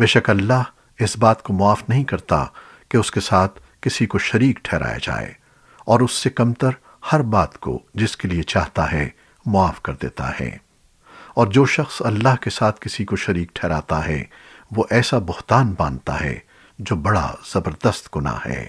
بے شک اللہ اس بات کو معاف نہیں کرتا کہ اس کے ساتھ کسی کو شریک ٹھہرایا جائے، اور اس سے کمتر ہر بات کو جس کے لیے چاہتا ہے معاف کر دیتا ہے۔ اور جو شخص اللہ کے ساتھ کسی کو شریک ٹھہراتا ہے، وہ ایسا بہتان باندھتا ہے جو بڑا زبردست گناہ ہے۔